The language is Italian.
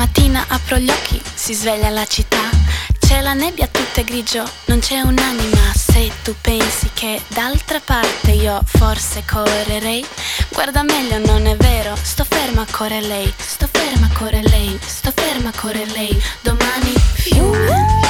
mattina apro gli occhi, si sveglia la città. C'è la nebbia, tutto è grigio, non c'è un'anima. Se tu pensi che d'altra parte io forse correrei, guarda meglio, non è vero. Sto ferma, corre lei, sto ferma, corre lei, sto ferma, corre lei. Domani fiume.